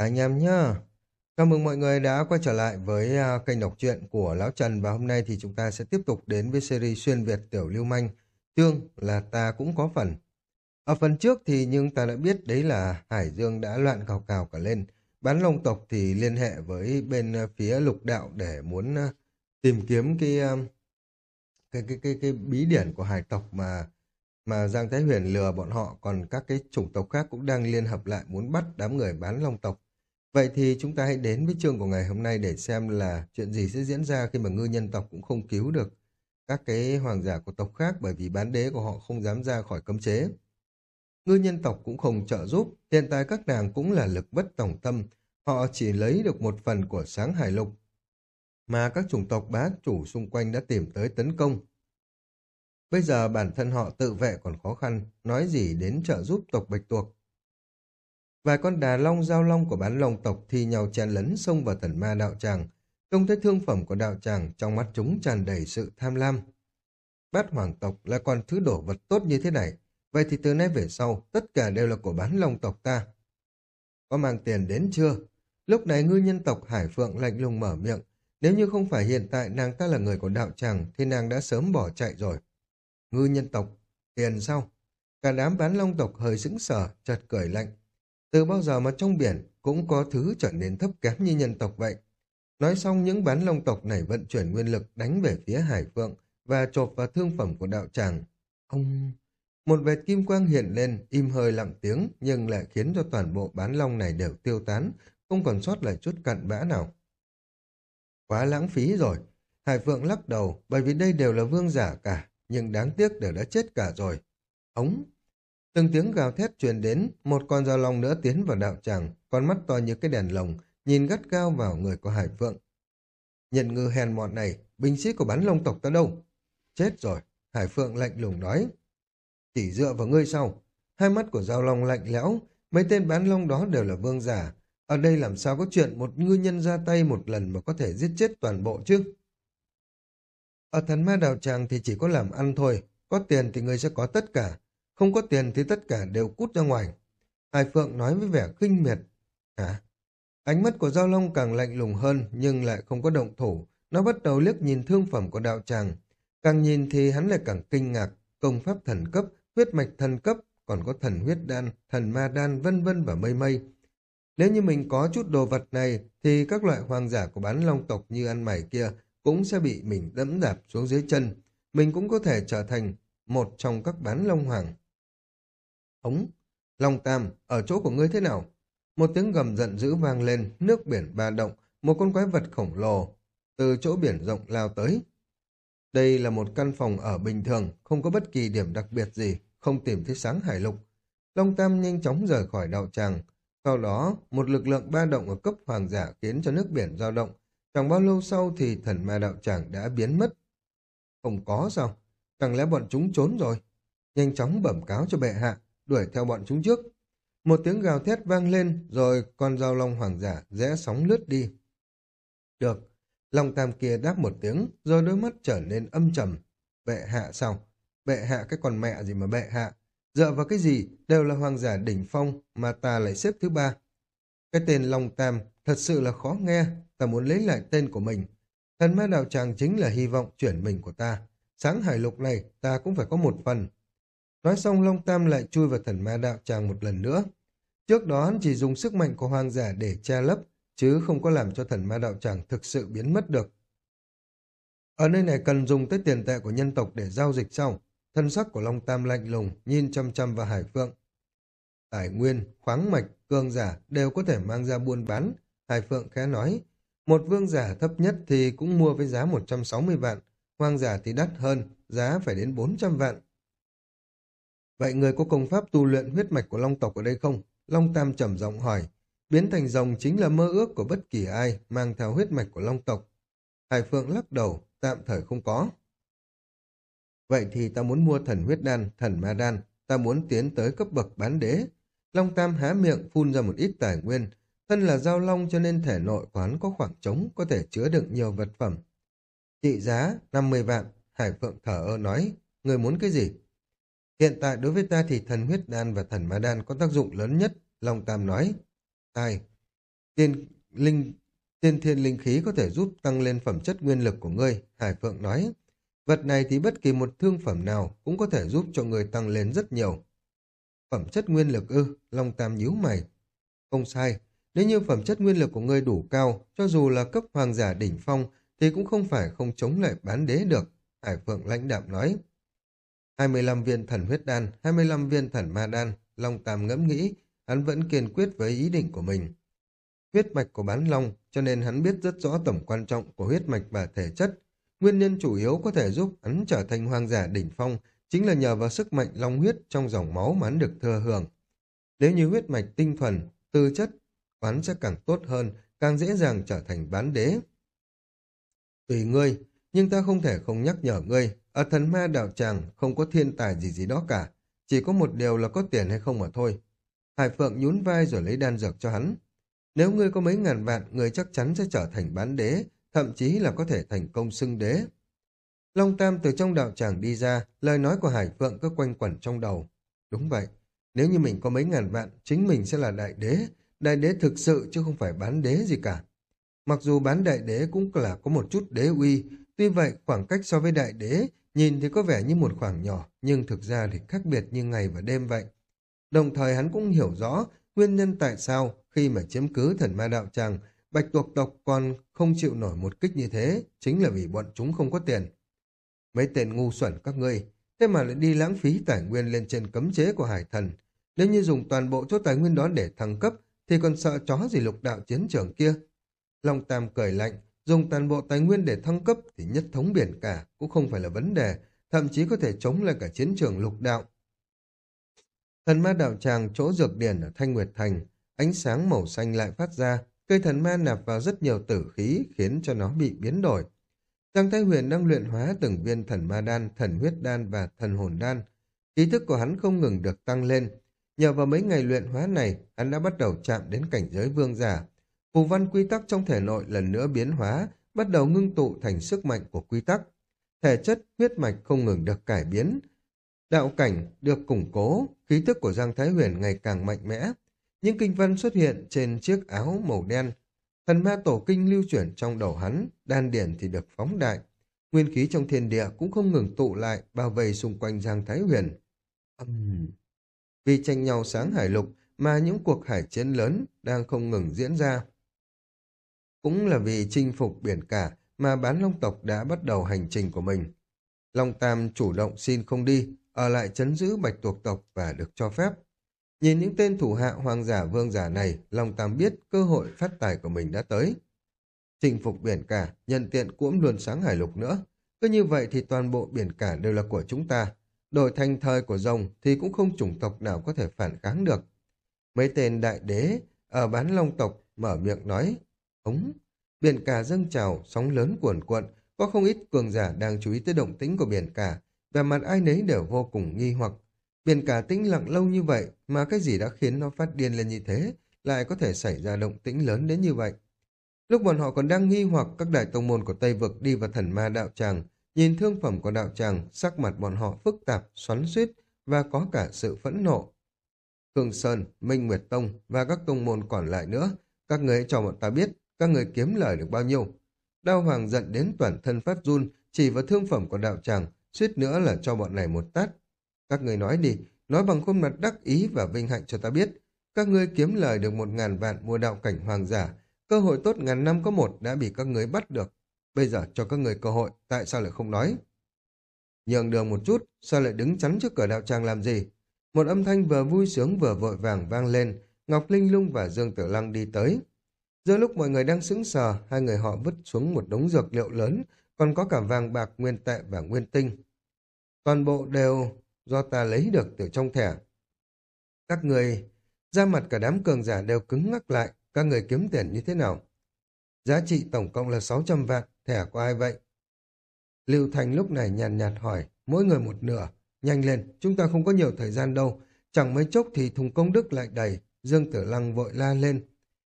Anh em nhá. Chào mừng mọi người đã quay trở lại với à, kênh đọc truyện của Lão Trần và hôm nay thì chúng ta sẽ tiếp tục đến với series xuyên Việt tiểu lưu manh. Chương là ta cũng có phần. Ở phần trước thì nhưng ta đã biết đấy là Hải Dương đã loạn cào cào cả lên. Bán Long tộc thì liên hệ với bên à, phía lục đạo để muốn à, tìm kiếm cái cái cái cái cái bí điển của hải tộc mà mà Giang Thái Huyền lừa bọn họ còn các cái chủng tộc khác cũng đang liên hợp lại muốn bắt đám người bán long tộc. Vậy thì chúng ta hãy đến với chương của ngày hôm nay để xem là chuyện gì sẽ diễn ra khi mà ngư nhân tộc cũng không cứu được các cái hoàng giả của tộc khác bởi vì bán đế của họ không dám ra khỏi cấm chế. Ngư nhân tộc cũng không trợ giúp, hiện tại các nàng cũng là lực bất tổng tâm, họ chỉ lấy được một phần của sáng hải lục mà các chủng tộc bá chủ xung quanh đã tìm tới tấn công. Bây giờ bản thân họ tự vệ còn khó khăn, nói gì đến trợ giúp tộc Bạch Tuộc. Vài con đà long giao long của bán long tộc thi nhau chen lấn xông vào thần ma đạo tràng. Trông thấy thương phẩm của đạo tràng, trong mắt chúng tràn đầy sự tham lam. Bát hoàng tộc là con thứ đổ vật tốt như thế này. Vậy thì từ nay về sau, tất cả đều là của bán long tộc ta. Có mang tiền đến chưa? Lúc này ngư nhân tộc Hải Phượng lạnh lùng mở miệng. Nếu như không phải hiện tại nàng ta là người của đạo tràng, thì nàng đã sớm bỏ chạy rồi. Ngư nhân tộc, tiền sao? Cả đám bán long tộc hơi sững sờ, chợt cười lạnh. Từ bao giờ mà trong biển cũng có thứ trở nên thấp kém như nhân tộc vậy. Nói xong những bán long tộc này vận chuyển nguyên lực đánh về phía hải phượng và chộp vào thương phẩm của đạo tràng. Ông... Một vệt kim quang hiện lên, im hơi lặng tiếng, nhưng lại khiến cho toàn bộ bán long này đều tiêu tán, không còn sót lại chút cặn bã nào. Quá lãng phí rồi. Hải Phượng lắc đầu, bởi vì đây đều là vương giả cả, nhưng đáng tiếc đều đã chết cả rồi. Ống! Từng tiếng gào thét truyền đến, một con dao long nữa tiến vào đạo tràng, con mắt to như cái đèn lồng, nhìn gắt gao vào người của Hải Phượng. Nhận ngư hèn mọn này, binh sĩ của bắn long tộc ta đâu? Chết rồi, Hải Phượng lạnh lùng nói. Chỉ dựa vào ngươi sau, hai mắt của dao long lạnh lẽo, mấy tên bán long đó đều là vương giả. Ở đây làm sao có chuyện một ngư nhân ra tay một lần mà có thể giết chết toàn bộ chứ? Ở thần ma đạo tràng thì chỉ có làm ăn thôi, có tiền thì người sẽ có tất cả, không có tiền thì tất cả đều cút ra ngoài. Hải Phượng nói với vẻ khinh miệt. Hả? Ánh mắt của Giao Long càng lạnh lùng hơn nhưng lại không có động thủ. Nó bắt đầu liếc nhìn thương phẩm của đạo tràng. Càng nhìn thì hắn lại càng kinh ngạc. Công pháp thần cấp, huyết mạch thần cấp, còn có thần huyết đan, thần ma đan, vân vân và mây mây. Nếu như mình có chút đồ vật này thì các loại hoàng giả của bán long tộc như ăn mày kia cũng sẽ bị mình đẫm đạp xuống dưới chân. Mình cũng có thể trở thành một trong các bán long hoàng. Ống! Long Tam, ở chỗ của ngươi thế nào? Một tiếng gầm giận dữ vang lên, nước biển ba động, một con quái vật khổng lồ từ chỗ biển rộng lao tới. Đây là một căn phòng ở bình thường, không có bất kỳ điểm đặc biệt gì, không tìm thấy sáng hải lục. Long Tam nhanh chóng rời khỏi đạo tràng. Sau đó, một lực lượng ba động ở cấp hoàng giả khiến cho nước biển dao động. Chẳng bao lâu sau thì thần ma đạo tràng đã biến mất. Không có sao? Chẳng lẽ bọn chúng trốn rồi? Nhanh chóng bẩm cáo cho bệ hạ đuổi theo bọn chúng trước. Một tiếng gào thét vang lên, rồi con dao long hoàng giả rẽ sóng lướt đi. Được, Long Tam kia đáp một tiếng, rồi đôi mắt trở nên âm trầm. Bệ hạ sao? Bệ hạ cái con mẹ gì mà bệ hạ? Dựa vào cái gì đều là hoàng giả đỉnh phong mà ta lại xếp thứ ba. Cái tên Long Tam thật sự là khó nghe, ta muốn lấy lại tên của mình. Thần ma đạo tràng chính là hy vọng chuyển mình của ta. Sáng hải lục này ta cũng phải có một phần. Nói xong Long Tam lại chui vào thần ma đạo tràng một lần nữa. Trước đó hắn chỉ dùng sức mạnh của hoàng giả để che lấp, chứ không có làm cho thần ma đạo tràng thực sự biến mất được. Ở nơi này cần dùng tới tiền tệ của nhân tộc để giao dịch sau. Thân sắc của Long Tam lạnh lùng, nhìn chăm chăm vào Hải Phượng. Tài nguyên, khoáng mạch, cương giả đều có thể mang ra buôn bán. Hải Phượng khẽ nói, một vương giả thấp nhất thì cũng mua với giá 160 vạn, hoàng giả thì đắt hơn, giá phải đến 400 vạn. Vậy người có công pháp tu luyện huyết mạch của Long tộc ở đây không? Long Tam trầm giọng hỏi. Biến thành rồng chính là mơ ước của bất kỳ ai mang theo huyết mạch của Long tộc. Hải Phượng lắc đầu, tạm thời không có. Vậy thì ta muốn mua thần huyết đan, thần ma đan, ta muốn tiến tới cấp bậc bán đế. Long Tam há miệng phun ra một ít tài nguyên. Thân là giao long cho nên thể nội quán có khoảng trống có thể chứa đựng nhiều vật phẩm. Trị giá 50 vạn, Hải Phượng thở ơ nói, người muốn cái gì? Hiện tại đối với ta thì thần huyết đan và thần ma đan có tác dụng lớn nhất, Long Tam nói. Ai? tiên linh tiên thiên linh khí có thể giúp tăng lên phẩm chất nguyên lực của ngươi, Hải Phượng nói. Vật này thì bất kỳ một thương phẩm nào cũng có thể giúp cho người tăng lên rất nhiều. Phẩm chất nguyên lực ư, Long Tam nhíu mày. Không sai, nếu như phẩm chất nguyên lực của ngươi đủ cao, cho dù là cấp hoàng giả đỉnh phong, thì cũng không phải không chống lại bán đế được, Hải Phượng lãnh đạm nói. 25 viên thần huyết đan, 25 viên thần ma đan, Long Tam ngẫm nghĩ, hắn vẫn kiên quyết với ý định của mình. Huyết mạch của bán long, cho nên hắn biết rất rõ tầm quan trọng của huyết mạch và thể chất. Nguyên nhân chủ yếu có thể giúp hắn trở thành hoàng giả đỉnh phong chính là nhờ vào sức mạnh long huyết trong dòng máu mà hắn được thừa hưởng. Nếu như huyết mạch tinh thuần, tư chất, hắn sẽ càng tốt hơn, càng dễ dàng trở thành bán đế. Tùy ngươi, nhưng ta không thể không nhắc nhở ngươi, ở thần ma đạo tràng không có thiên tài gì gì đó cả, chỉ có một điều là có tiền hay không mà thôi. Hải Phượng nhún vai rồi lấy đan dược cho hắn. Nếu ngươi có mấy ngàn vạn, ngươi chắc chắn sẽ trở thành bán đế, thậm chí là có thể thành công xưng đế. Long Tam từ trong đạo tràng đi ra, lời nói của Hải Phượng cứ quanh quẩn trong đầu. Đúng vậy, nếu như mình có mấy ngàn vạn, chính mình sẽ là đại đế. Đại đế thực sự chứ không phải bán đế gì cả. Mặc dù bán đại đế cũng là có một chút đế uy, tuy vậy khoảng cách so với đại đế nhìn thì có vẻ như một khoảng nhỏ, nhưng thực ra thì khác biệt như ngày và đêm vậy. Đồng thời hắn cũng hiểu rõ nguyên nhân tại sao khi mà chiếm cứ thần ma đạo tràng, bạch tuộc tộc còn không chịu nổi một kích như thế, chính là vì bọn chúng không có tiền. Mấy tên ngu xuẩn các ngươi, thế mà lại đi lãng phí tài nguyên lên trên cấm chế của hải thần. Nếu như dùng toàn bộ số tài nguyên đó để thăng cấp, thì còn sợ chó gì lục đạo chiến trường kia. Long Tam cười lạnh, dùng toàn bộ tài nguyên để thăng cấp thì nhất thống biển cả cũng không phải là vấn đề, thậm chí có thể chống lại cả chiến trường lục đạo. Thần ma đạo tràng chỗ dược điển ở Thanh Nguyệt Thành, ánh sáng màu xanh lại phát ra, cây thần ma nạp vào rất nhiều tử khí khiến cho nó bị biến đổi. Giang Thái Huyền đang luyện hóa từng viên thần ma đan, thần huyết đan và thần hồn đan. Ý thức của hắn không ngừng được tăng lên. Nhờ vào mấy ngày luyện hóa này, hắn đã bắt đầu chạm đến cảnh giới vương giả. Phù văn quy tắc trong thể nội lần nữa biến hóa, bắt đầu ngưng tụ thành sức mạnh của quy tắc. Thể chất, huyết mạch không ngừng được cải biến, Đạo cảnh được củng cố, khí thức của Giang Thái Huyền ngày càng mạnh mẽ. Những kinh văn xuất hiện trên chiếc áo màu đen. Thần ma tổ kinh lưu chuyển trong đầu hắn, đan điển thì được phóng đại. Nguyên khí trong thiên địa cũng không ngừng tụ lại, bao vây xung quanh Giang Thái Huyền. Uhm. Vì tranh nhau sáng hải lục mà những cuộc hải chiến lớn đang không ngừng diễn ra. Cũng là vì chinh phục biển cả mà bán long tộc đã bắt đầu hành trình của mình. Long Tam chủ động xin không đi, ở lại chấn giữ bạch tuộc tộc và được cho phép. Nhìn những tên thủ hạ hoàng giả vương giả này, Long Tam biết cơ hội phát tài của mình đã tới. Chinh phục biển cả, nhận tiện cũng luôn sáng hải lục nữa. Cứ như vậy thì toàn bộ biển cả đều là của chúng ta. Đổi thành thời của rồng thì cũng không chủng tộc nào có thể phản kháng được. Mấy tên đại đế ở bán long tộc mở miệng nói, ống, biển cả dâng trào, sóng lớn cuồn cuộn, có không ít cường giả đang chú ý tới động tĩnh của biển cả, về mặt ai nấy đều vô cùng nghi hoặc. Biển cả tĩnh lặng lâu như vậy mà cái gì đã khiến nó phát điên lên như thế lại có thể xảy ra động tĩnh lớn đến như vậy. Lúc bọn họ còn đang nghi hoặc các đại tông môn của Tây Vực đi vào thần ma đạo tràng, nhìn thương phẩm của đạo tràng, sắc mặt bọn họ phức tạp, xoắn xuýt và có cả sự phẫn nộ. Khương Sơn, Minh Nguyệt Tông và các tông môn còn lại nữa, các người hãy cho bọn ta biết các người kiếm lời được bao nhiêu. Đao Hoàng giận đến toàn thân phát run, chỉ vào thương phẩm của đạo tràng, suýt nữa là cho bọn này một tát. Các người nói đi, nói bằng khuôn mặt đắc ý và vinh hạnh cho ta biết. Các ngươi kiếm lời được một ngàn vạn mua đạo cảnh hoàng giả, cơ hội tốt ngàn năm có một đã bị các người bắt được. Bây giờ cho các người cơ hội, tại sao lại không nói? Nhường đường một chút, sao lại đứng chắn trước cửa đạo tràng làm gì? Một âm thanh vừa vui sướng vừa vội vàng vang lên, Ngọc Linh Lung và Dương Tử Lăng đi tới. Giữa lúc mọi người đang sững sờ, hai người họ vứt xuống một đống dược liệu lớn, còn có cả vàng bạc nguyên tệ và nguyên tinh. Toàn bộ đều do ta lấy được từ trong thẻ. Các người, ra mặt cả đám cường giả đều cứng ngắc lại, các người kiếm tiền như thế nào? Giá trị tổng cộng là 600 vạn, thẻ của ai vậy? Lưu Thành lúc này nhàn nhạt, nhạt hỏi, mỗi người một nửa, nhanh lên, chúng ta không có nhiều thời gian đâu, chẳng mấy chốc thì thùng công đức lại đầy, Dương Tử Lăng vội la lên.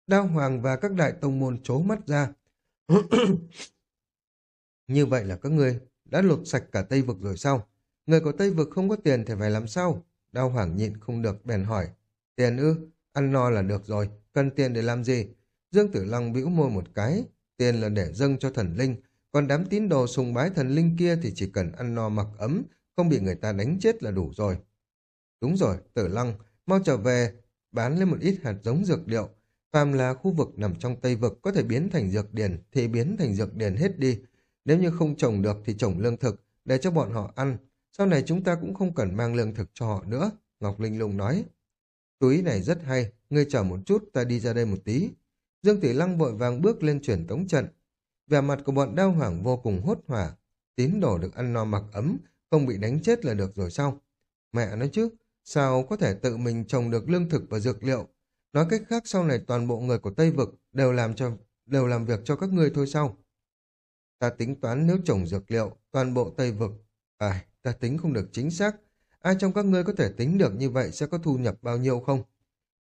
Đao Hoàng và các đại tông môn chố mắt ra. Như vậy là các ngươi đã lột sạch cả Tây Vực rồi sao? Người của Tây Vực không có tiền thì phải làm sao? Đao Hoàng nhịn không được bèn hỏi. Tiền ư? Ăn no là được rồi. Cần tiền để làm gì? Dương Tử Lăng bĩu môi một cái, tiền là để dâng cho thần linh, còn đám tín đồ sùng bái thần linh kia thì chỉ cần ăn no mặc ấm, không bị người ta đánh chết là đủ rồi. Đúng rồi, Tử Lăng, mau trở về, bán lên một ít hạt giống dược liệu. Phàm là khu vực nằm trong Tây Vực có thể biến thành dược điển thì biến thành dược điển hết đi. Nếu như không trồng được thì trồng lương thực để cho bọn họ ăn. Sau này chúng ta cũng không cần mang lương thực cho họ nữa, Ngọc Linh Lung nói. Túi này rất hay, ngươi chờ một chút ta đi ra đây một tí. Dương Tỷ Lăng vội vàng bước lên chuyển tống trận. Vẻ mặt của bọn đao hoàng vô cùng hốt hỏa. Tín đồ được ăn no mặc ấm, không bị đánh chết là được rồi sao? Mẹ nói chứ, sao có thể tự mình trồng được lương thực và dược liệu? Nói cách khác sau này toàn bộ người của Tây Vực đều làm cho đều làm việc cho các ngươi thôi sao? Ta tính toán nếu trồng dược liệu, toàn bộ Tây Vực. À, ta tính không được chính xác. Ai trong các ngươi có thể tính được như vậy sẽ có thu nhập bao nhiêu không?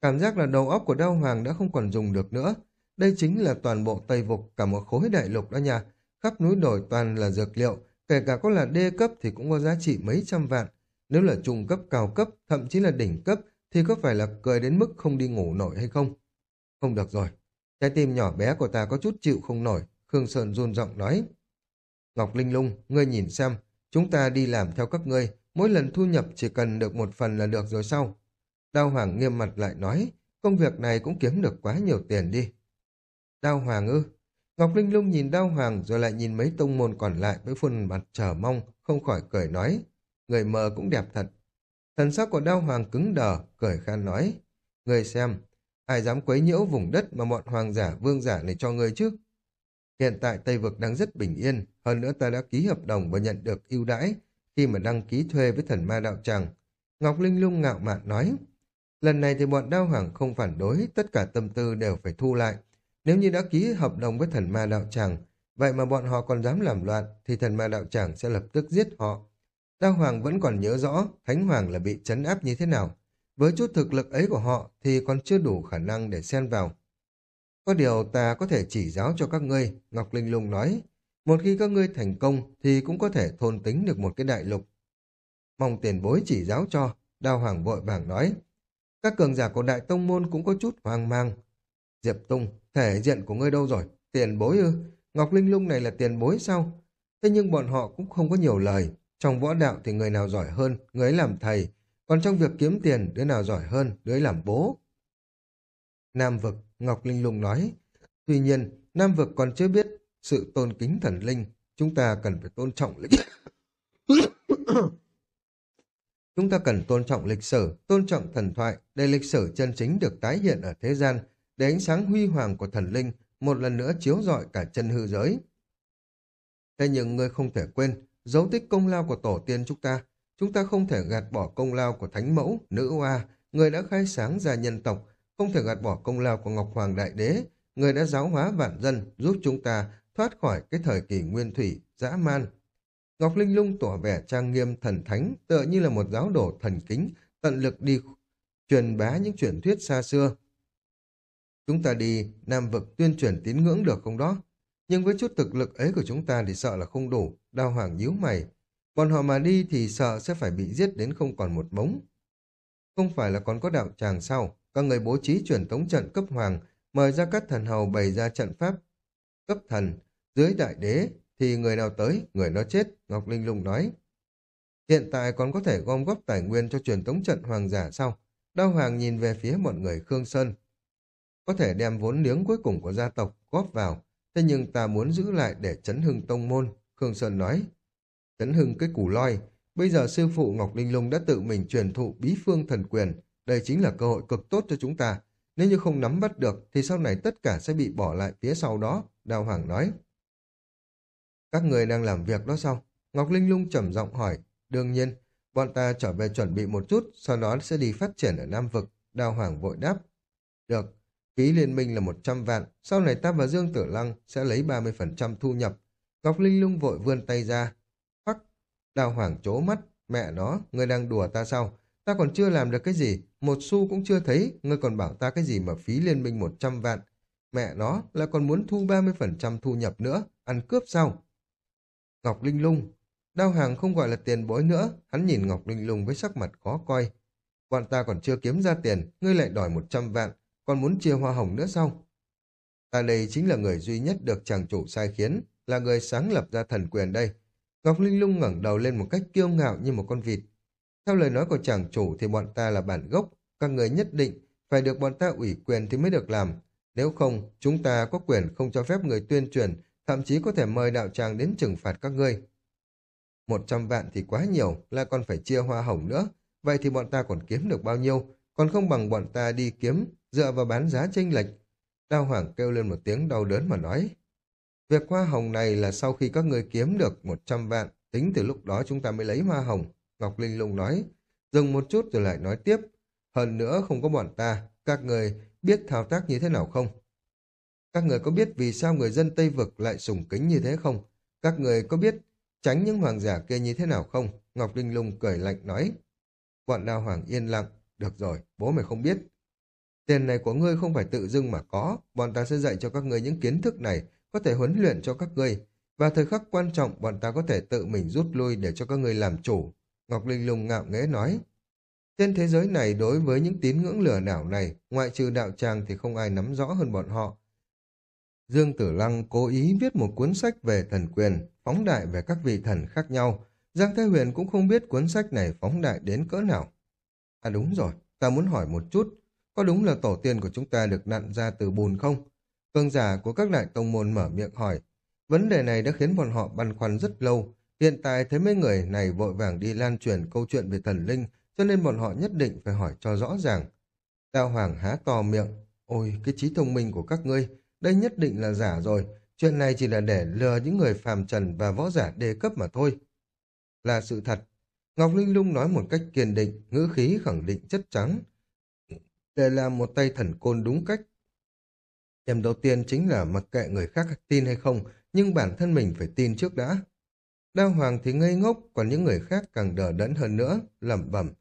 Cảm giác là đầu óc của Đao Hoàng đã không còn dùng được nữa. Đây chính là toàn bộ Tây Vực, cả một khối đại lục đó nha. Khắp núi đồi toàn là dược liệu, kể cả có là đê cấp thì cũng có giá trị mấy trăm vạn. Nếu là trung cấp, cao cấp, thậm chí là đỉnh cấp, thì có phải là cười đến mức không đi ngủ nổi hay không? Không được rồi. Trái tim nhỏ bé của ta có chút chịu không nổi. Khương Sơn run giọng nói. Ngọc Linh Lung, ngươi nhìn xem, chúng ta đi làm theo các ngươi, mỗi lần thu nhập chỉ cần được một phần là được rồi sau. Đao Hoàng nghiêm mặt lại nói, công việc này cũng kiếm được quá nhiều tiền đi. Đao Hoàng ư? Ngọc Linh Lung nhìn Đao Hoàng rồi lại nhìn mấy tông môn còn lại với khuôn mặt chờ mong, không khỏi cười nói. Người mờ cũng đẹp thật. Thần sắc của Đao Hoàng cứng đờ, cười khan nói. Người xem, ai dám quấy nhiễu vùng đất mà bọn hoàng giả vương giả này cho người chứ? Hiện tại Tây Vực đang rất bình yên, hơn nữa ta đã ký hợp đồng và nhận được ưu đãi khi mà đăng ký thuê với thần ma đạo tràng. Ngọc Linh Lung ngạo mạn nói, lần này thì bọn đao hoàng không phản đối, tất cả tâm tư đều phải thu lại. Nếu như đã ký hợp đồng với thần ma đạo tràng, vậy mà bọn họ còn dám làm loạn, thì thần ma đạo tràng sẽ lập tức giết họ. Đao hoàng vẫn còn nhớ rõ Thánh Hoàng là bị chấn áp như thế nào. Với chút thực lực ấy của họ thì còn chưa đủ khả năng để xen vào. Có điều ta có thể chỉ giáo cho các ngươi, Ngọc Linh Lung nói. Một khi các ngươi thành công thì cũng có thể thôn tính được một cái đại lục. Mong tiền bối chỉ giáo cho, Đao Hoàng vội vàng nói. Các cường giả của Đại Tông Môn cũng có chút hoang mang. Diệp Tung, thể diện của ngươi đâu rồi? Tiền bối ư? Ngọc Linh Lung này là tiền bối sao? Thế nhưng bọn họ cũng không có nhiều lời. Trong võ đạo thì người nào giỏi hơn, người ấy làm thầy. Còn trong việc kiếm tiền, đứa nào giỏi hơn, đứa ấy làm bố. Nam vực, Ngọc Linh Lung nói. Tuy nhiên, Nam vực còn chưa biết sự tôn kính thần linh. Chúng ta cần phải tôn trọng lịch Chúng ta cần tôn trọng lịch sử, tôn trọng thần thoại, để lịch sử chân chính được tái hiện ở thế gian, để ánh sáng huy hoàng của thần linh một lần nữa chiếu rọi cả chân hư giới. Thế nhưng ngươi không thể quên, dấu tích công lao của tổ tiên chúng ta, chúng ta không thể gạt bỏ công lao của thánh mẫu, nữ hoa, người đã khai sáng ra nhân tộc, không thể gạt bỏ công lao của Ngọc Hoàng Đại Đế, người đã giáo hóa vạn dân, giúp chúng ta thoát khỏi cái thời kỳ nguyên thủy, dã man. Ngọc Linh Lung tỏ vẻ trang nghiêm thần thánh, tựa như là một giáo đồ thần kính, tận lực đi truyền bá những truyền thuyết xa xưa. Chúng ta đi Nam vực tuyên truyền tín ngưỡng được không đó? Nhưng với chút thực lực ấy của chúng ta thì sợ là không đủ, đao hoàng nhíu mày. Bọn họ mà đi thì sợ sẽ phải bị giết đến không còn một mống. Không phải là còn có đạo tràng sau, Các người bố trí truyền tống trận cấp hoàng, mời ra các thần hầu bày ra trận pháp cấp thần. Dưới đại đế thì người nào tới, người đó chết, Ngọc Linh Lung nói. Hiện tại còn có thể gom góp tài nguyên cho truyền tống trận hoàng giả sau. Đao Hoàng nhìn về phía mọi người Khương Sơn. Có thể đem vốn liếng cuối cùng của gia tộc góp vào, thế nhưng ta muốn giữ lại để chấn hưng tông môn, Khương Sơn nói. Chấn hưng cái củ loi, bây giờ sư phụ Ngọc Linh Lung đã tự mình truyền thụ bí phương thần quyền, đây chính là cơ hội cực tốt cho chúng ta. Nếu như không nắm bắt được thì sau này tất cả sẽ bị bỏ lại phía sau đó, Đào Hoàng nói. Các người đang làm việc đó sao? Ngọc Linh Lung trầm giọng hỏi. Đương nhiên, bọn ta trở về chuẩn bị một chút, sau đó sẽ đi phát triển ở Nam Vực. Đào Hoàng vội đáp. Được, phí liên minh là 100 vạn, sau này ta và Dương Tử Lăng sẽ lấy 30% thu nhập. Ngọc Linh Lung vội vươn tay ra. Phắc, Đào Hoàng chố mắt, mẹ nó, người đang đùa ta sao? Ta còn chưa làm được cái gì, một xu cũng chưa thấy, ngươi còn bảo ta cái gì mà phí liên minh 100 vạn. Mẹ nó là còn muốn thu 30% thu nhập nữa, ăn cướp sao? Ngọc Linh Lung, đao hàng không gọi là tiền bối nữa, hắn nhìn Ngọc Linh Lung với sắc mặt khó coi. Bọn ta còn chưa kiếm ra tiền, ngươi lại đòi 100 vạn, còn muốn chia hoa hồng nữa sao? Ta đây chính là người duy nhất được chàng chủ sai khiến, là người sáng lập ra thần quyền đây. Ngọc Linh Lung ngẩng đầu lên một cách kiêu ngạo như một con vịt. Theo lời nói của chàng chủ thì bọn ta là bản gốc, các người nhất định phải được bọn ta ủy quyền thì mới được làm. Nếu không, chúng ta có quyền không cho phép người tuyên truyền, thậm chí có thể mời đạo tràng đến trừng phạt các ngươi. Một trăm vạn thì quá nhiều, lại còn phải chia hoa hồng nữa. Vậy thì bọn ta còn kiếm được bao nhiêu? Còn không bằng bọn ta đi kiếm, dựa vào bán giá chênh lệch. Đao Hoàng kêu lên một tiếng đau đớn mà nói. Việc hoa hồng này là sau khi các người kiếm được một trăm vạn, tính từ lúc đó chúng ta mới lấy hoa hồng. Ngọc Linh Lung nói, dừng một chút rồi lại nói tiếp. Hơn nữa không có bọn ta, các người biết thao tác như thế nào không? Các người có biết vì sao người dân Tây Vực lại sùng kính như thế không? Các người có biết tránh những hoàng giả kia như thế nào không? Ngọc Linh Lung cười lạnh nói. Bọn đào hoàng yên lặng. Được rồi, bố mày không biết. Tiền này của ngươi không phải tự dưng mà có. Bọn ta sẽ dạy cho các ngươi những kiến thức này, có thể huấn luyện cho các ngươi. Và thời khắc quan trọng, bọn ta có thể tự mình rút lui để cho các ngươi làm chủ. Ngọc Linh Lung ngạo nghễ nói. Trên thế giới này, đối với những tín ngưỡng lửa đảo này, ngoại trừ đạo tràng thì không ai nắm rõ hơn bọn họ. Dương Tử Lăng cố ý viết một cuốn sách về thần quyền, phóng đại về các vị thần khác nhau. Giang Thái Huyền cũng không biết cuốn sách này phóng đại đến cỡ nào. À đúng rồi, ta muốn hỏi một chút, có đúng là tổ tiên của chúng ta được nặn ra từ bùn không? Cường giả của các đại tông môn mở miệng hỏi. Vấn đề này đã khiến bọn họ băn khoăn rất lâu. Hiện tại thấy mấy người này vội vàng đi lan truyền câu chuyện về thần linh, cho nên bọn họ nhất định phải hỏi cho rõ ràng. Tao Hoàng há to miệng. Ôi, cái trí thông minh của các ngươi, đây nhất định là giả rồi. Chuyện này chỉ là để lừa những người phàm trần và võ giả đề cấp mà thôi. Là sự thật. Ngọc Linh Lung nói một cách kiên định, ngữ khí khẳng định chất trắng. Để làm một tay thần côn đúng cách. Điểm đầu tiên chính là mặc kệ người khác tin hay không, nhưng bản thân mình phải tin trước đã. Đao Hoàng thì ngây ngốc, còn những người khác càng đờ đẫn hơn nữa, lẩm bẩm.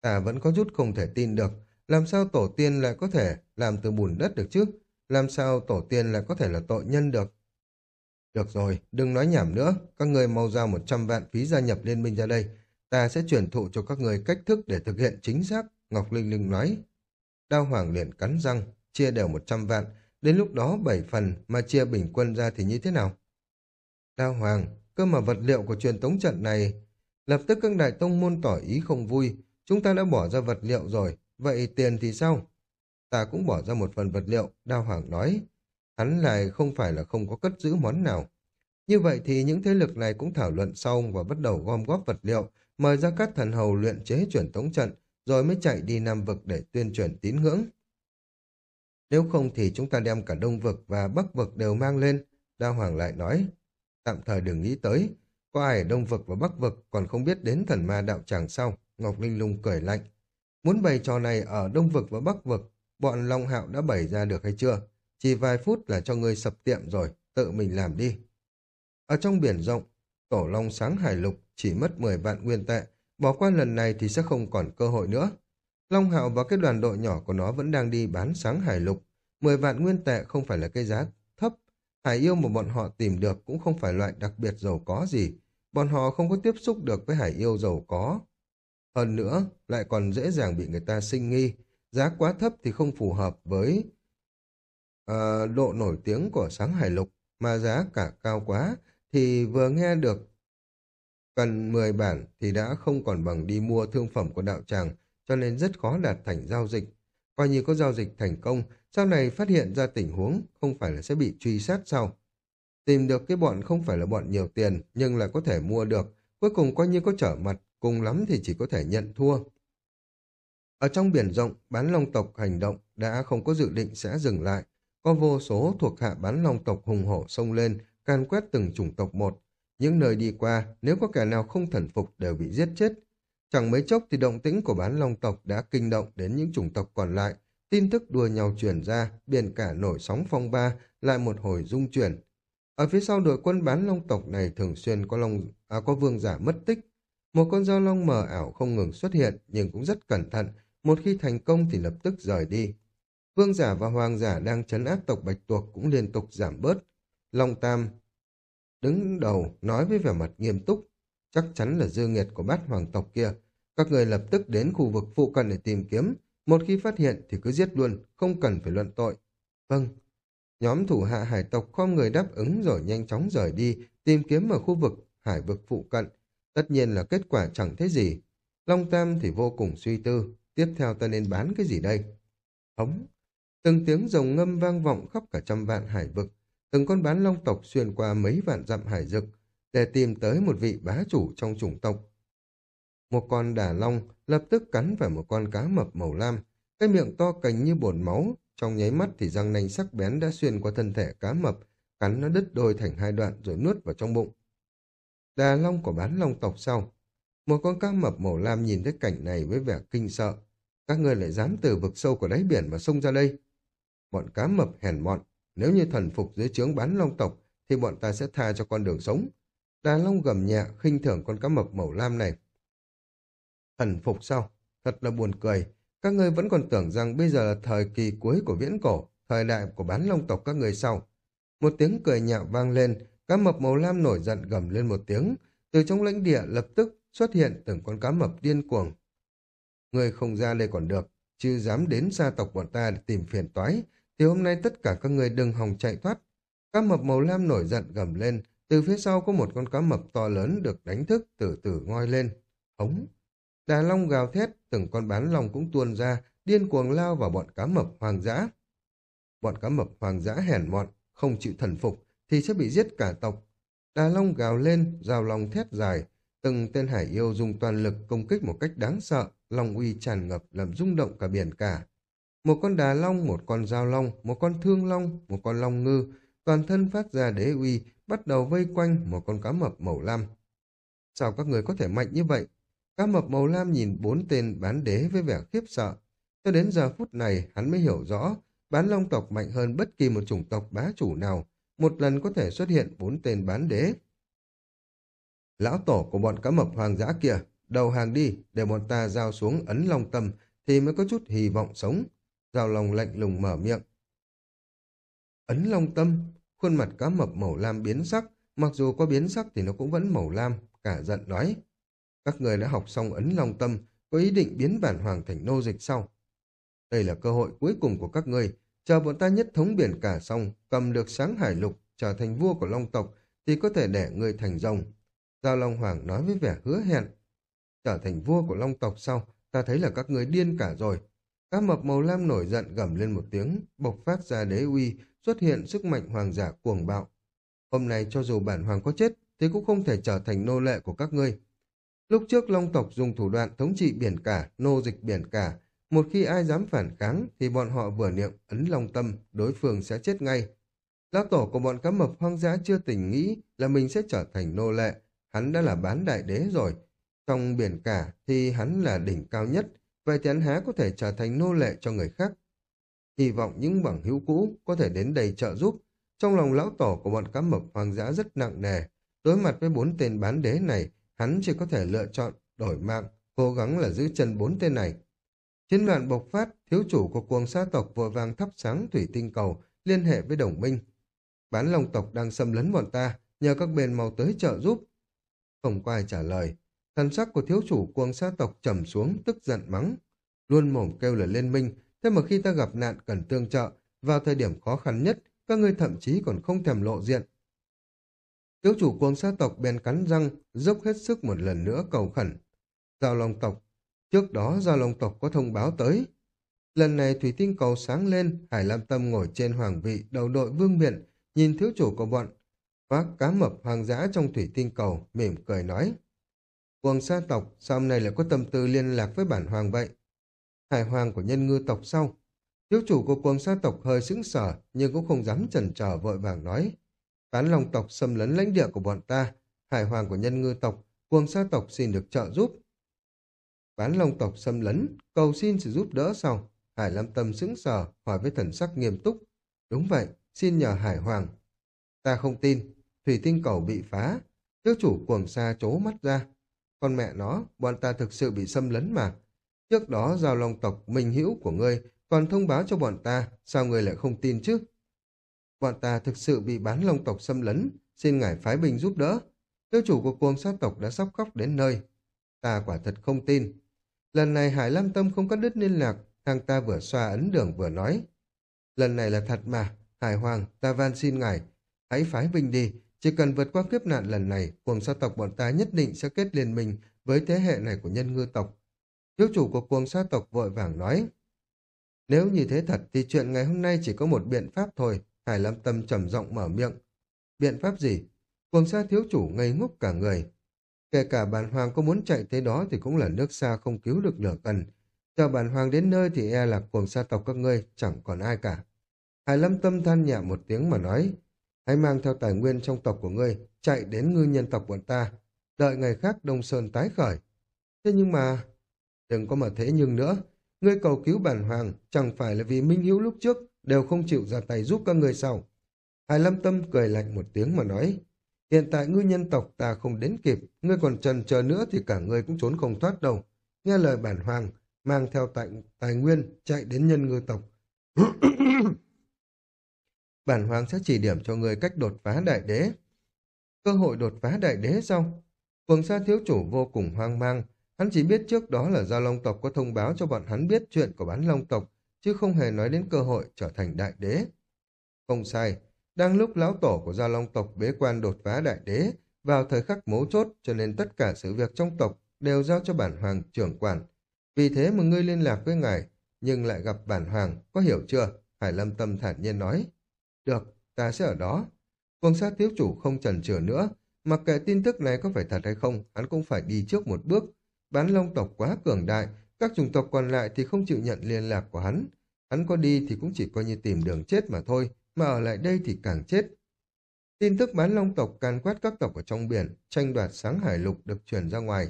Ta vẫn có chút không thể tin được, làm sao tổ tiên lại có thể làm từ bùn đất được chứ? Làm sao tổ tiên lại có thể là tội nhân được? Được rồi, đừng nói nhảm nữa, các người mau giao 100 vạn phí gia nhập liên minh ra đây. Ta sẽ truyền thụ cho các người cách thức để thực hiện chính xác, Ngọc Linh Linh nói. Đao Hoàng liền cắn răng, chia đều 100 vạn, đến lúc đó bảy phần mà chia bình quân ra thì như thế nào? Đao Hoàng, cơ mà vật liệu của truyền tống trận này, lập tức các đại tông môn tỏ ý không vui, chúng ta đã bỏ ra vật liệu rồi, vậy tiền thì sao? Ta cũng bỏ ra một phần vật liệu, Đao Hoàng nói. Hắn lại không phải là không có cất giữ món nào. Như vậy thì những thế lực này cũng thảo luận xong và bắt đầu gom góp vật liệu, mời ra các thần hầu luyện chế chuyển tống trận, rồi mới chạy đi Nam Vực để tuyên truyền tín ngưỡng. Nếu không thì chúng ta đem cả Đông Vực và Bắc Vực đều mang lên, Đa Hoàng lại nói. Tạm thời đừng nghĩ tới, có ai ở Đông Vực và Bắc Vực còn không biết đến thần ma đạo tràng sau, Ngọc Linh Lung cười lạnh. Muốn bày trò này ở Đông Vực và Bắc Vực, bọn Long Hạo đã bày ra được hay chưa? Chỉ vài phút là cho ngươi sập tiệm rồi, tự mình làm đi. Ở trong biển rộng, Tổ Long sáng hải lục chỉ mất 10 vạn nguyên tệ, bỏ qua lần này thì sẽ không còn cơ hội nữa. Long Hạo và cái đoàn đội nhỏ của nó vẫn đang đi bán sáng hải lục. 10 vạn nguyên tệ không phải là cái giá thấp. Hải yêu mà bọn họ tìm được cũng không phải loại đặc biệt giàu có gì. Bọn họ không có tiếp xúc được với hải yêu giàu có. Hơn nữa, lại còn dễ dàng bị người ta sinh nghi. Giá quá thấp thì không phù hợp với uh, độ nổi tiếng của sáng hải lục, mà giá cả cao quá thì vừa nghe được cần 10 bản thì đã không còn bằng đi mua thương phẩm của đạo tràng, cho nên rất khó đạt thành giao dịch. Coi như có giao dịch thành công, sau này phát hiện ra tình huống không phải là sẽ bị truy sát sau. Tìm được cái bọn không phải là bọn nhiều tiền, nhưng là có thể mua được, cuối cùng coi như có trở mặt, cùng lắm thì chỉ có thể nhận thua. Ở trong biển rộng, bán long tộc hành động đã không có dự định sẽ dừng lại. Có vô số thuộc hạ bán long tộc hùng hổ xông lên, can quét từng chủng tộc một. Những nơi đi qua, nếu có kẻ nào không thần phục đều bị giết chết. Chẳng mấy chốc thì động tĩnh của bán long tộc đã kinh động đến những chủng tộc còn lại. Tin tức đua nhau truyền ra, biển cả nổi sóng phong ba, lại một hồi dung chuyển. Ở phía sau đội quân bán long tộc này thường xuyên có long à, có vương giả mất tích. Một con dao long mờ ảo không ngừng xuất hiện nhưng cũng rất cẩn thận, một khi thành công thì lập tức rời đi. Vương giả và hoàng giả đang chấn áp tộc Bạch Tuộc cũng liên tục giảm bớt. Long Tam đứng đầu nói với vẻ mặt nghiêm túc, chắc chắn là dư nghiệt của bát hoàng tộc kia. Các người lập tức đến khu vực phụ cận để tìm kiếm, một khi phát hiện thì cứ giết luôn, không cần phải luận tội. Vâng. Nhóm thủ hạ hải tộc khom người đáp ứng rồi nhanh chóng rời đi, tìm kiếm ở khu vực hải vực phụ cận. Tất nhiên là kết quả chẳng thế gì. Long Tam thì vô cùng suy tư, tiếp theo ta nên bán cái gì đây? Hống! Từng tiếng rồng ngâm vang vọng khắp cả trăm vạn hải vực, từng con bán long tộc xuyên qua mấy vạn dặm hải dực để tìm tới một vị bá chủ trong chủng tộc. Một con đà long lập tức cắn phải một con cá mập màu lam, cái miệng to cành như bồn máu, trong nháy mắt thì răng nanh sắc bén đã xuyên qua thân thể cá mập, cắn nó đứt đôi thành hai đoạn rồi nuốt vào trong bụng. Đà long của bán long tộc sau. Một con cá mập màu lam nhìn thấy cảnh này với vẻ kinh sợ. Các người lại dám từ vực sâu của đáy biển mà xông ra đây. Bọn cá mập hèn mọn, nếu như thần phục dưới trướng bán long tộc thì bọn ta sẽ tha cho con đường sống. Đà long gầm nhẹ khinh thưởng con cá mập màu lam này. Thần phục sau Thật là buồn cười. Các ngươi vẫn còn tưởng rằng bây giờ là thời kỳ cuối của viễn cổ, thời đại của bán long tộc các người sau. Một tiếng cười nhạo vang lên, cá mập màu lam nổi giận gầm lên một tiếng. Từ trong lãnh địa lập tức xuất hiện từng con cá mập điên cuồng. Người không ra đây còn được, chứ dám đến gia tộc bọn ta để tìm phiền toái, thì hôm nay tất cả các người đừng hòng chạy thoát. Cá mập màu lam nổi giận gầm lên, từ phía sau có một con cá mập to lớn được đánh thức từ từ ngoi lên. Hống! Đà long gào thét, từng con bán long cũng tuôn ra, điên cuồng lao vào bọn cá mập hoàng dã. Bọn cá mập hoàng dã hèn mọn, không chịu thần phục, thì sẽ bị giết cả tộc. Đà long gào lên, rào lòng thét dài, từng tên hải yêu dùng toàn lực công kích một cách đáng sợ, long uy tràn ngập làm rung động cả biển cả. Một con đà long, một con dao long, một con thương long, một con long ngư, toàn thân phát ra đế uy, bắt đầu vây quanh một con cá mập màu lam. Sao các người có thể mạnh như vậy? Cá mập màu lam nhìn bốn tên bán đế với vẻ khiếp sợ. Cho đến giờ phút này, hắn mới hiểu rõ, bán long tộc mạnh hơn bất kỳ một chủng tộc bá chủ nào, một lần có thể xuất hiện bốn tên bán đế. Lão tổ của bọn cá mập hoàng dã kia, đầu hàng đi, để bọn ta giao xuống ấn long tâm, thì mới có chút hy vọng sống. Giao lòng lạnh lùng mở miệng. Ấn long tâm, khuôn mặt cá mập màu lam biến sắc, mặc dù có biến sắc thì nó cũng vẫn màu lam, cả giận nói. Các người đã học xong ấn long tâm, có ý định biến bản hoàng thành nô dịch sau. Đây là cơ hội cuối cùng của các ngươi, chờ bọn ta nhất thống biển cả xong, cầm được sáng hải lục, trở thành vua của long tộc, thì có thể để người thành rồng. Giao Long Hoàng nói với vẻ hứa hẹn. Trở thành vua của long tộc sau, ta thấy là các người điên cả rồi. Các mập màu lam nổi giận gầm lên một tiếng, bộc phát ra đế uy, xuất hiện sức mạnh hoàng giả cuồng bạo. Hôm nay cho dù bản hoàng có chết, thì cũng không thể trở thành nô lệ của các ngươi. Lúc trước Long tộc dùng thủ đoạn thống trị biển cả, nô dịch biển cả. Một khi ai dám phản kháng thì bọn họ vừa niệm ấn Long tâm, đối phương sẽ chết ngay. Lão tổ của bọn cá mập hoang dã chưa tỉnh nghĩ là mình sẽ trở thành nô lệ. Hắn đã là bán đại đế rồi. Trong biển cả thì hắn là đỉnh cao nhất, vậy thì hắn há có thể trở thành nô lệ cho người khác. Hy vọng những bằng hữu cũ có thể đến đây trợ giúp. Trong lòng lão tổ của bọn cá mập hoang dã rất nặng nề. Đối mặt với bốn tên bán đế này, hắn chỉ có thể lựa chọn đổi mạng, cố gắng là giữ chân bốn tên này. Chiến loạn bộc phát, thiếu chủ của cuồng sa tộc vội vàng thắp sáng thủy tinh cầu, liên hệ với đồng minh. Bán long tộc đang xâm lấn bọn ta, nhờ các bên mau tới trợ giúp. Không có ai trả lời. Thần sắc của thiếu chủ cuồng sa tộc trầm xuống, tức giận mắng. Luôn mồm kêu là liên minh, thế mà khi ta gặp nạn cần tương trợ, vào thời điểm khó khăn nhất, các ngươi thậm chí còn không thèm lộ diện. Thiếu chủ cuồng sa tộc bèn cắn răng, dốc hết sức một lần nữa cầu khẩn. Giao Long tộc, trước đó Giao Long tộc có thông báo tới. Lần này thủy tinh cầu sáng lên, Hải Lam Tâm ngồi trên hoàng vị đầu đội vương miện, nhìn thiếu chủ của bọn bác cá mập hoàng dã trong thủy tinh cầu, mỉm cười nói quần sa tộc, sao hôm nay lại có tâm tư liên lạc với bản hoàng vậy? Hải hoàng của nhân ngư tộc sau. Thiếu chủ của quần sa tộc hơi sững sờ, nhưng cũng không dám chần chờ vội vàng nói. Bán long tộc xâm lấn lãnh địa của bọn ta, hải hoàng của nhân ngư tộc, quần sa tộc xin được trợ giúp. Bán long tộc xâm lấn, cầu xin sự giúp đỡ sau. Hải Lam Tâm sững sờ, hỏi với thần sắc nghiêm túc. Đúng vậy, xin nhờ Hải Hoàng. Ta không tin, thủy tinh cầu bị phá. Thiếu chủ cuồng sa chố mắt ra. Con mẹ nó, bọn ta thực sự bị xâm lấn mà. Trước đó giao long tộc minh hữu của ngươi còn thông báo cho bọn ta, sao ngươi lại không tin chứ? Bọn ta thực sự bị bán long tộc xâm lấn, xin ngài phái binh giúp đỡ. Tiêu chủ của cuồng sát tộc đã sắp khóc đến nơi. Ta quả thật không tin. Lần này Hải Lam Tâm không có đứt liên lạc, thằng ta vừa xoa ấn đường vừa nói. Lần này là thật mà, Hải Hoàng, ta van xin ngài, hãy phái binh đi, chỉ cần vượt qua kiếp nạn lần này, cuồng sa tộc bọn ta nhất định sẽ kết liên minh với thế hệ này của nhân ngư tộc. Thiếu chủ của cuồng sa tộc vội vàng nói, nếu như thế thật thì chuyện ngày hôm nay chỉ có một biện pháp thôi, Hải Lâm Tâm trầm giọng mở miệng. Biện pháp gì? Cuồng sa thiếu chủ ngây ngốc cả người. Kể cả bản hoàng có muốn chạy tới đó thì cũng là nước xa không cứu được lửa cần. Chờ bản hoàng đến nơi thì e là cuồng sa tộc các ngươi chẳng còn ai cả. Hải Lâm Tâm than nhẹ một tiếng mà nói, hãy mang theo tài nguyên trong tộc của ngươi, chạy đến ngư nhân tộc bọn ta, đợi ngày khác Đông Sơn tái khởi. Thế nhưng mà, đừng có mà thế nhưng nữa, ngươi cầu cứu bản hoàng chẳng phải là vì Minh Hữu lúc trước đều không chịu ra tay giúp các ngươi sao? Hải Lâm Tâm cười lạnh một tiếng mà nói, hiện tại ngư nhân tộc ta không đến kịp, ngươi còn trần chờ nữa thì cả ngươi cũng trốn không thoát đâu. Nghe lời bản hoàng, mang theo tài, tài nguyên chạy đến nhân ngư tộc. bản hoàng sẽ chỉ điểm cho người cách đột phá đại đế. Cơ hội đột phá đại đế sao? Quần sa thiếu chủ vô cùng hoang mang. Hắn chỉ biết trước đó là do Long tộc có thông báo cho bọn hắn biết chuyện của bán Long tộc, chứ không hề nói đến cơ hội trở thành đại đế. Không sai, đang lúc lão tổ của gia Long tộc bế quan đột phá đại đế, vào thời khắc mấu chốt cho nên tất cả sự việc trong tộc đều giao cho bản hoàng trưởng quản. Vì thế mà ngươi liên lạc với ngài, nhưng lại gặp bản hoàng, có hiểu chưa? Hải Lâm Tâm thản nhiên nói. Được, ta sẽ ở đó. Cuồng sát thiếu chủ không chần chừ nữa, mặc kệ tin tức này có phải thật hay không, hắn cũng phải đi trước một bước. Bán long tộc quá cường đại, các chủng tộc còn lại thì không chịu nhận liên lạc của hắn. Hắn có đi thì cũng chỉ coi như tìm đường chết mà thôi, mà ở lại đây thì càng chết. Tin tức bán long tộc can quét các tộc ở trong biển, tranh đoạt sáng hải lục được truyền ra ngoài.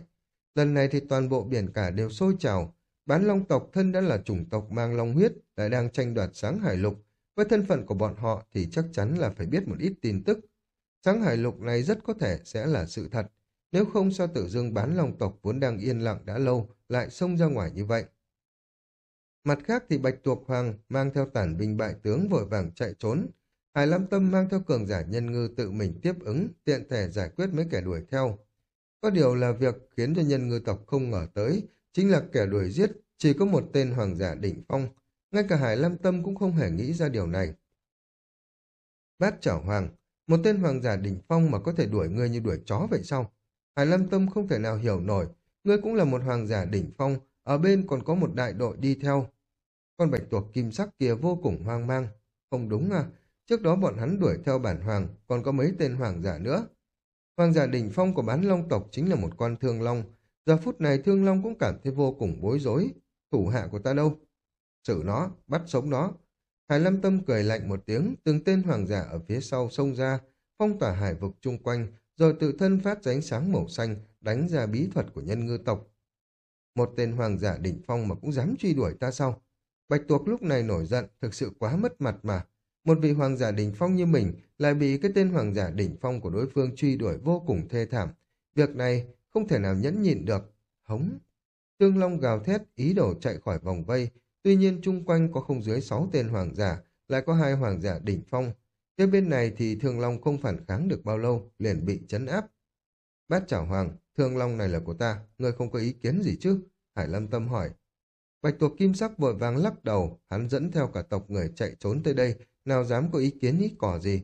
Lần này thì toàn bộ biển cả đều sôi trào. Bán long tộc thân đã là chủng tộc mang long huyết, lại đang tranh đoạt sáng hải lục, với thân phận của bọn họ thì chắc chắn là phải biết một ít tin tức. Sáng hải lục này rất có thể sẽ là sự thật. Nếu không sao tử dương bán lòng tộc vốn đang yên lặng đã lâu lại xông ra ngoài như vậy. Mặt khác thì Bạch Tuộc Hoàng mang theo tản binh bại tướng vội vàng chạy trốn. Hải Lam Tâm mang theo cường giả nhân ngư tự mình tiếp ứng, tiện thể giải quyết mấy kẻ đuổi theo. Có điều là việc khiến cho nhân ngư tộc không ngờ tới, chính là kẻ đuổi giết chỉ có một tên hoàng giả đỉnh phong, ngay cả Hải Lam Tâm cũng không hề nghĩ ra điều này. Bát chảo hoàng, một tên hoàng giả đỉnh phong mà có thể đuổi ngươi như đuổi chó vậy sao? Hải Lam Tâm không thể nào hiểu nổi, ngươi cũng là một hoàng giả đỉnh phong, ở bên còn có một đại đội đi theo. Con bạch tuộc kim sắc kia vô cùng hoang mang. Không đúng à, trước đó bọn hắn đuổi theo bản hoàng, còn có mấy tên hoàng giả nữa. Hoàng giả đỉnh phong của bán long tộc chính là một con thương long. Giờ phút này thương long cũng cảm thấy vô cùng bối rối. Thủ hạ của ta đâu? Xử nó, bắt sống nó. Hải Lâm Tâm cười lạnh một tiếng, từng tên hoàng giả ở phía sau xông ra, phong tỏa hải vực chung quanh, rồi tự thân phát ra ánh sáng màu xanh, đánh ra bí thuật của nhân ngư tộc. Một tên hoàng giả đỉnh phong mà cũng dám truy đuổi ta sau Bạch tuộc lúc này nổi giận, thực sự quá mất mặt mà. Một vị hoàng giả đỉnh phong như mình lại bị cái tên hoàng giả đỉnh phong của đối phương truy đuổi vô cùng thê thảm. Việc này không thể nào nhẫn nhịn được. Hống! Tương Long gào thét, ý đồ chạy khỏi vòng vây, Tuy nhiên chung quanh có không dưới 6 tên hoàng giả, lại có hai hoàng giả đỉnh phong. Phía bên này thì Thương Long không phản kháng được bao lâu, liền bị chấn áp. Bát chảo hoàng, Thương Long này là của ta, ngươi không có ý kiến gì chứ? Hải Lâm Tâm hỏi. Bạch tuộc kim sắc vội vàng lắc đầu, hắn dẫn theo cả tộc người chạy trốn tới đây, nào dám có ý kiến ít cỏ gì.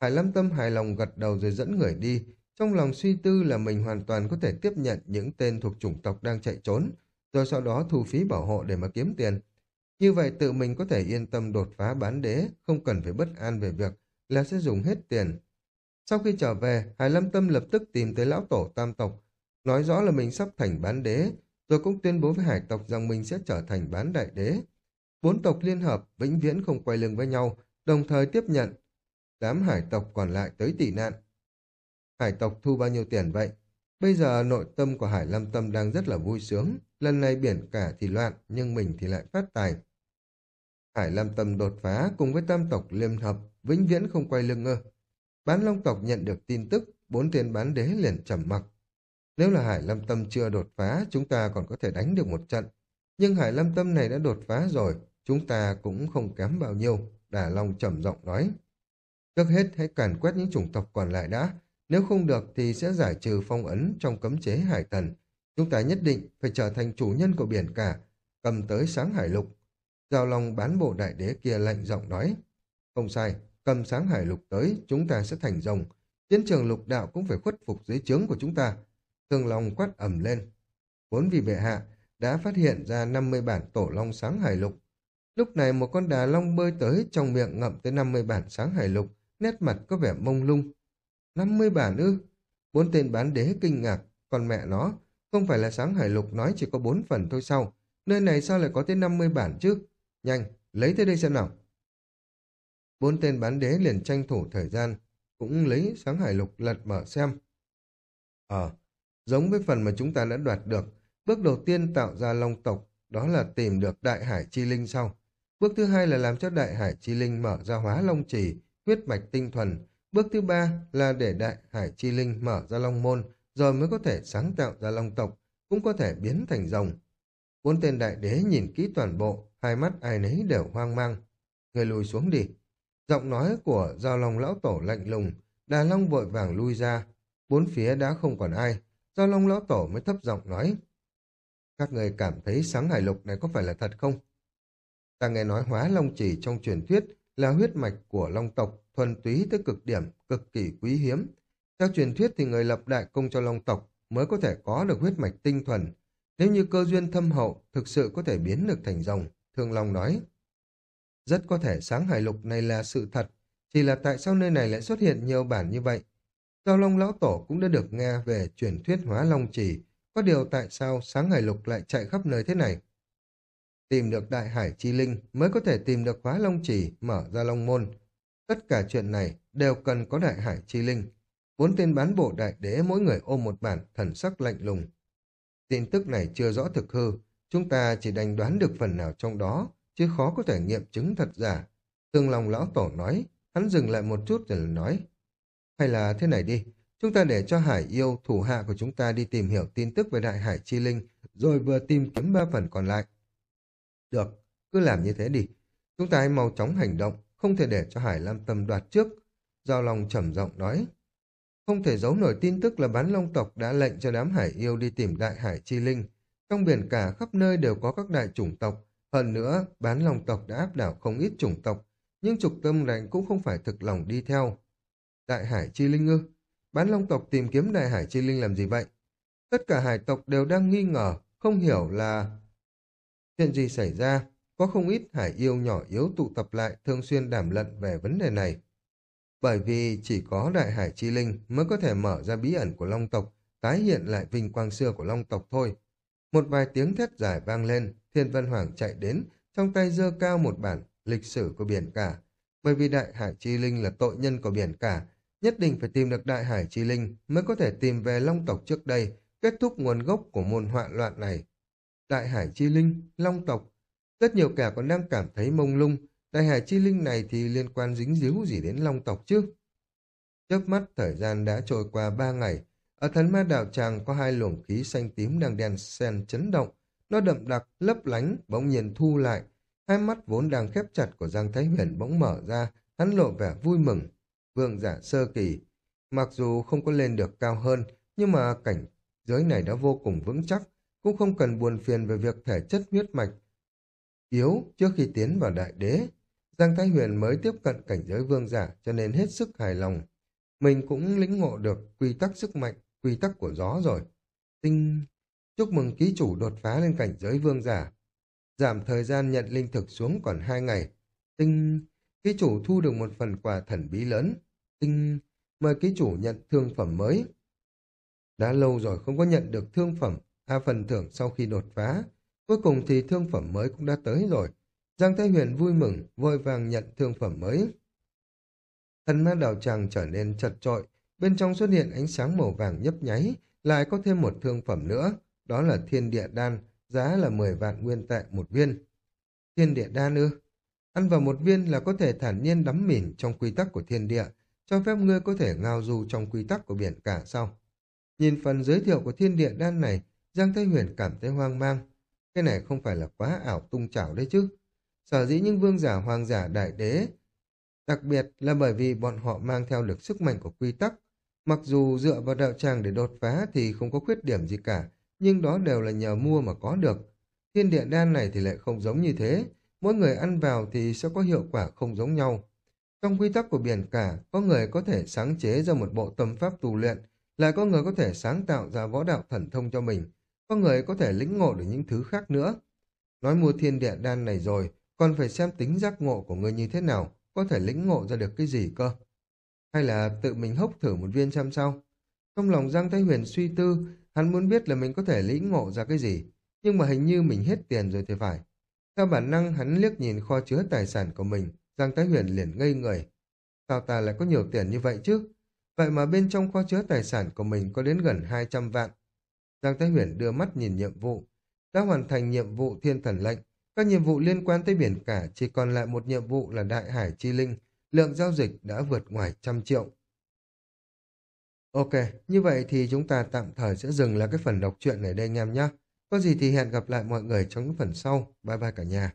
Hải Lâm Tâm hài lòng gật đầu rồi dẫn người đi, trong lòng suy tư là mình hoàn toàn có thể tiếp nhận những tên thuộc chủng tộc đang chạy trốn, rồi sau đó thu phí bảo hộ để mà kiếm tiền. Như vậy tự mình có thể yên tâm đột phá bán đế, không cần phải bất an về việc là sẽ dùng hết tiền. Sau khi trở về, Hải Lâm Tâm lập tức tìm tới lão tổ tam tộc, nói rõ là mình sắp thành bán đế, rồi cũng tuyên bố với hải tộc rằng mình sẽ trở thành bán đại đế. Bốn tộc liên hợp, vĩnh viễn không quay lưng với nhau, đồng thời tiếp nhận. Đám hải tộc còn lại tới tị nạn. Hải tộc thu bao nhiêu tiền vậy? Bây giờ nội tâm của Hải Lâm Tâm đang rất là vui sướng. Lần này biển cả thì loạn, nhưng mình thì lại phát tài. Hải Lâm Tâm đột phá cùng với tam tộc liên hợp, vĩnh viễn không quay lưng ngơ Bán Long tộc nhận được tin tức, bốn tiền bán đế liền trầm mặc. Nếu là Hải Lâm Tâm chưa đột phá, chúng ta còn có thể đánh được một trận. Nhưng Hải Lâm Tâm này đã đột phá rồi, chúng ta cũng không kém bao nhiêu, Đà Long trầm giọng nói. Trước hết hãy càn quét những chủng tộc còn lại đã, nếu không được thì sẽ giải trừ phong ấn trong cấm chế hải thần. Chúng ta nhất định phải trở thành chủ nhân của biển cả, cầm tới sáng hải lục. Giao Long bán bộ đại đế kia lạnh giọng nói. Không sai, cầm sáng hải lục tới, chúng ta sẽ thành rồng. Chiến trường lục đạo cũng phải khuất phục dưới trướng của chúng ta. Thương Long quát ẩm lên. Vốn vì bệ hạ đã phát hiện ra 50 bản tổ long sáng hải lục. Lúc này một con đà long bơi tới trong miệng ngậm tới 50 bản sáng hải lục, nét mặt có vẻ mông lung. 50 bản ư? Bốn tên bán đế kinh ngạc, còn mẹ nó, không phải là sáng hải lục nói chỉ có bốn phần thôi sao? Nơi này sao lại có tới 50 bản chứ? Nhanh, lấy tới đây xem nào. Bốn tên bán đế liền tranh thủ thời gian, cũng lấy sáng hải lục lật mở xem. Ờ, giống với phần mà chúng ta đã đoạt được, bước đầu tiên tạo ra long tộc, đó là tìm được đại hải chi linh sau. Bước thứ hai là làm cho đại hải chi linh mở ra hóa long trì, huyết mạch tinh thuần. Bước thứ ba là để đại hải chi linh mở ra long môn, rồi mới có thể sáng tạo ra long tộc, cũng có thể biến thành rồng. Bốn tên đại đế nhìn kỹ toàn bộ, hai mắt ai nấy đều hoang mang. Người lùi xuống đi. Giọng nói của giao long lão tổ lạnh lùng, đà long vội vàng lui ra. Bốn phía đã không còn ai, giao long lão tổ mới thấp giọng nói. Các người cảm thấy sáng hải lục này có phải là thật không? Ta nghe nói hóa long chỉ trong truyền thuyết là huyết mạch của long tộc, thuần túy tới cực điểm, cực kỳ quý hiếm. Theo truyền thuyết thì người lập đại công cho long tộc mới có thể có được huyết mạch tinh thuần. Nếu như cơ duyên thâm hậu, thực sự có thể biến được thành rồng, Thương Long nói. Rất có thể sáng hải lục này là sự thật, chỉ là tại sao nơi này lại xuất hiện nhiều bản như vậy? Giao Long Lão Tổ cũng đã được nghe về truyền thuyết hóa long chỉ, có điều tại sao sáng hải lục lại chạy khắp nơi thế này? Tìm được đại hải chi linh mới có thể tìm được hóa long chỉ, mở ra long môn. Tất cả chuyện này đều cần có đại hải chi linh. Bốn tên bán bộ đại đế mỗi người ôm một bản thần sắc lạnh lùng. Tin tức này chưa rõ thực hư, chúng ta chỉ đành đoán được phần nào trong đó, chứ khó có thể nghiệm chứng thật giả. Tương lòng lão tổ nói, hắn dừng lại một chút rồi nói. Hay là thế này đi, chúng ta để cho Hải yêu, thủ hạ của chúng ta đi tìm hiểu tin tức về đại hải chi linh, rồi vừa tìm kiếm ba phần còn lại. Được, cứ làm như thế đi. Chúng ta hãy mau chóng hành động, không thể để cho Hải Lam Tâm đoạt trước. Giao Long trầm giọng nói. Không thể giấu nổi tin tức là bán long tộc đã lệnh cho đám hải yêu đi tìm đại hải chi linh. Trong biển cả khắp nơi đều có các đại chủng tộc. Hơn nữa, bán long tộc đã áp đảo không ít chủng tộc. Nhưng trục tâm lệnh cũng không phải thực lòng đi theo. Đại hải chi linh ư? Bán long tộc tìm kiếm đại hải chi linh làm gì vậy? Tất cả hải tộc đều đang nghi ngờ, không hiểu là Chuyện gì xảy ra? Có không ít hải yêu nhỏ yếu tụ tập lại thường xuyên đàm luận về vấn đề này. Bởi vì chỉ có đại hải chi linh mới có thể mở ra bí ẩn của long tộc, tái hiện lại vinh quang xưa của long tộc thôi. Một vài tiếng thét dài vang lên, thiên vân hoàng chạy đến, trong tay giơ cao một bản lịch sử của biển cả. Bởi vì đại hải chi linh là tội nhân của biển cả, nhất định phải tìm được đại hải chi linh mới có thể tìm về long tộc trước đây, kết thúc nguồn gốc của môn họa loạn này. Đại hải chi linh, long tộc. Rất nhiều kẻ còn đang cảm thấy mông lung, đại hải chi linh này thì liên quan dính díu gì đến long tộc chứ? Chớp mắt thời gian đã trôi qua ba ngày, ở thần ma đạo tràng có hai luồng khí xanh tím đang đen sen chấn động, nó đậm đặc, lấp lánh, bỗng nhiên thu lại. Hai mắt vốn đang khép chặt của Giang Thái Huyền bỗng mở ra, hắn lộ vẻ vui mừng. Vương giả sơ kỳ, mặc dù không có lên được cao hơn, nhưng mà cảnh giới này đã vô cùng vững chắc, cũng không cần buồn phiền về việc thể chất huyết mạch yếu trước khi tiến vào đại đế. Giang Thái Huyền mới tiếp cận cảnh giới vương giả cho nên hết sức hài lòng. Mình cũng lĩnh ngộ được quy tắc sức mạnh, quy tắc của gió rồi. Tinh... Chúc mừng ký chủ đột phá lên cảnh giới vương giả. Giảm thời gian nhận linh thực xuống còn hai ngày. Tinh... Ký chủ thu được một phần quà thần bí lớn. Tinh... Mời ký chủ nhận thương phẩm mới. Đã lâu rồi không có nhận được thương phẩm, A phần thưởng sau khi đột phá. Cuối cùng thì thương phẩm mới cũng đã tới rồi. Giang Thái Huyền vui mừng, vội vàng nhận thương phẩm mới. Thần ma đào tràng trở nên chật trội, bên trong xuất hiện ánh sáng màu vàng nhấp nháy, lại có thêm một thương phẩm nữa, đó là thiên địa đan, giá là 10 vạn nguyên tệ một viên. Thiên địa đan ư? Ăn vào một viên là có thể thản nhiên đắm mỉn trong quy tắc của thiên địa, cho phép ngươi có thể ngao du trong quy tắc của biển cả sau Nhìn phần giới thiệu của thiên địa đan này, Giang Thái Huyền cảm thấy hoang mang. Cái này không phải là quá ảo tung chảo đấy chứ. Sở dĩ những vương giả hoàng giả đại đế, đặc biệt là bởi vì bọn họ mang theo được sức mạnh của quy tắc. Mặc dù dựa vào đạo tràng để đột phá thì không có khuyết điểm gì cả, nhưng đó đều là nhờ mua mà có được. Thiên địa đan này thì lại không giống như thế, mỗi người ăn vào thì sẽ có hiệu quả không giống nhau. Trong quy tắc của biển cả, có người có thể sáng chế ra một bộ tâm pháp tu luyện, lại có người có thể sáng tạo ra võ đạo thần thông cho mình, có người có thể lĩnh ngộ được những thứ khác nữa. Nói mua thiên địa đan này rồi, còn phải xem tính giác ngộ của người như thế nào, có thể lĩnh ngộ ra được cái gì cơ. Hay là tự mình hốc thử một viên xem sao? Trong lòng Giang Thái Huyền suy tư, hắn muốn biết là mình có thể lĩnh ngộ ra cái gì, nhưng mà hình như mình hết tiền rồi thì phải. Theo bản năng hắn liếc nhìn kho chứa tài sản của mình, Giang Thái Huyền liền ngây người. Sao ta lại có nhiều tiền như vậy chứ? Vậy mà bên trong kho chứa tài sản của mình có đến gần 200 vạn. Giang Thái Huyền đưa mắt nhìn nhiệm vụ. Đã hoàn thành nhiệm vụ thiên thần lệnh. Các nhiệm vụ liên quan tới biển cả chỉ còn lại một nhiệm vụ là Đại Hải Chi Linh. Lượng giao dịch đã vượt ngoài trăm triệu. Ok, như vậy thì chúng ta tạm thời sẽ dừng là cái phần đọc truyện này đây anh em nhé. Có gì thì hẹn gặp lại mọi người trong những phần sau. Bye bye cả nhà.